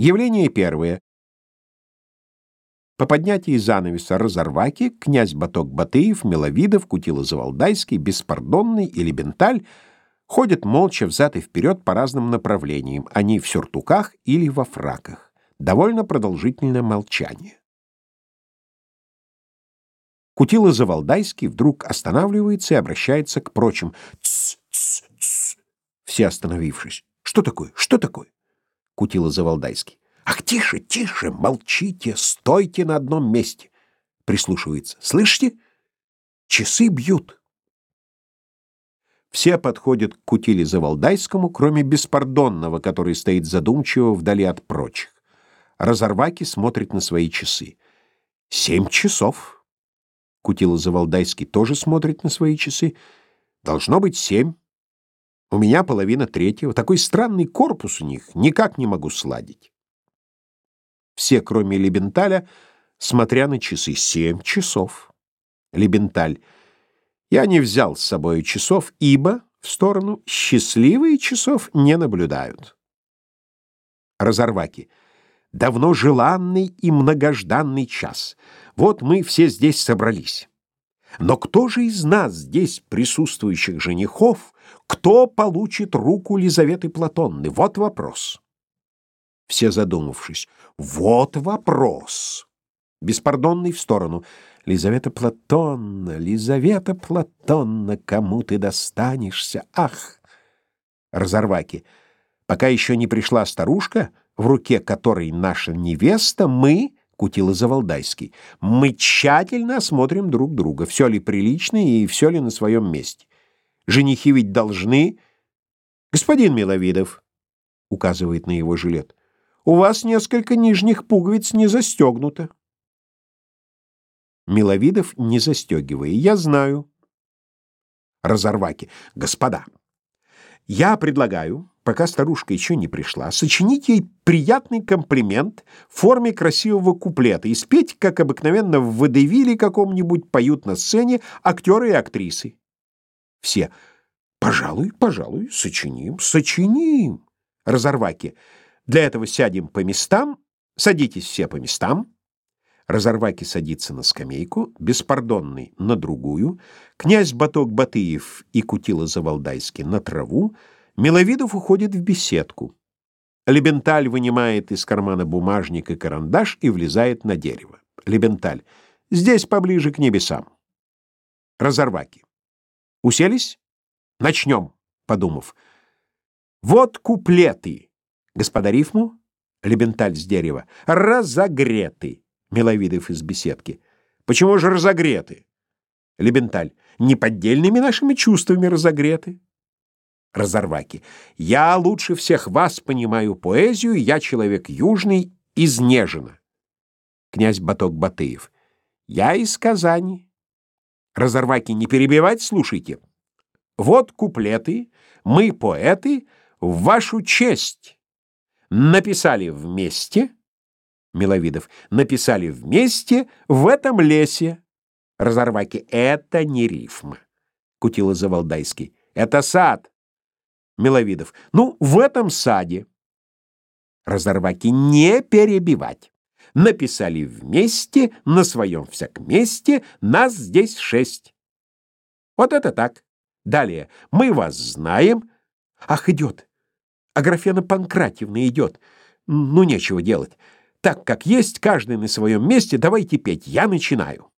Явление первое. По поднятии занавеса Разорваки, князь Баток Батыев, Миловидов, Кутила-Завалдайский, Беспардонный и Лебенталь ходят молча взад и вперед по разным направлениям. Они в сюртуках или во фраках. Довольно продолжительное молчание. Кутила-Завалдайский вдруг останавливается и обращается к прочим. «Тсс, тсс, тсс!» Все остановившись. «Что такое? Что такое?» Кутила-Завалдайский. Ах, тише, тише, молчите, стойте на одном месте. Прислушивается. Слышите? Часы бьют. Все подходят к Кутиле Завалдайскому, кроме Беспардонного, который стоит задумчиво вдали от прочих. Разорваки смотрит на свои часы. Семь часов. Кутила Завалдайский тоже смотрит на свои часы. Должно быть семь. У меня половина третьего. Такой странный корпус у них. Никак не могу сладить. Все, кроме Лебенталя, смотря на часы. Семь часов. Лебенталь. Я не взял с собой часов, ибо, в сторону, счастливые часов не наблюдают. Разорваки. Давно желанный и многожданный час. Вот мы все здесь собрались. Но кто же из нас, здесь присутствующих женихов, кто получит руку Лизаветы Платонны? Вот вопрос все задумавшись. Вот вопрос. Беспардонный в сторону. Лизавета Платонна, Лизавета Платонна, кому ты достанешься? Ах! Разорваки. Пока еще не пришла старушка, в руке которой наша невеста, мы, Кутила Завалдайский, мы тщательно осмотрим друг друга, все ли прилично и все ли на своем месте. Женихи ведь должны... Господин Миловидов, указывает на его жилет, у вас несколько нижних пуговиц не застегнуто. Миловидов, не застегивая. Я знаю. Разорваки. Господа, я предлагаю, пока старушка еще не пришла, сочинить ей приятный комплимент в форме красивого куплета и спеть, как обыкновенно в водевиле каком-нибудь поют на сцене актеры и актрисы. Все. Пожалуй, пожалуй, сочиним, сочиним. Разорваки. Для этого сядем по местам, садитесь все по местам. Разорваки садится на скамейку, Беспардонный — на другую, князь Баток Батыев и Кутила Завалдайский — на траву, Миловидов уходит в беседку. Лебенталь вынимает из кармана бумажник и карандаш и влезает на дерево. Лебенталь. Здесь поближе к небесам. Разорваки. Уселись? Начнем, подумав. Вот куплеты. Господа рифму? Лебенталь с дерева. Разогреты. Миловидов из беседки. Почему же разогреты? Лебенталь. Неподдельными нашими чувствами разогреты. Разорваки. Я лучше всех вас понимаю поэзию, я человек южный, изнежено. Князь Баток Батыев. Я из Казани. Разорваки, не перебивать, слушайте. Вот куплеты, мы, поэты, в вашу честь написали вместе, Миловидов, написали вместе в этом лесе. Разорваки, это не рифма. Кутила Завалдайский, это сад. Миловидов, ну, в этом саде. Разорваки, не перебивать. Написали вместе, на своем всяк месте, нас здесь шесть. Вот это так. Далее, мы вас знаем. Ах, идет. Аграфена Панкратьевна идет. Ну, нечего делать. Так как есть, каждый на своем месте, давайте петь. Я начинаю.